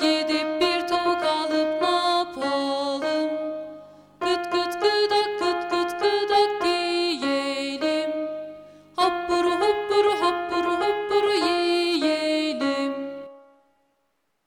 gidip bir tavuk alıp ne yapalım? Kıt kıt kıdak kıt kıt kıdak diyelim. Hop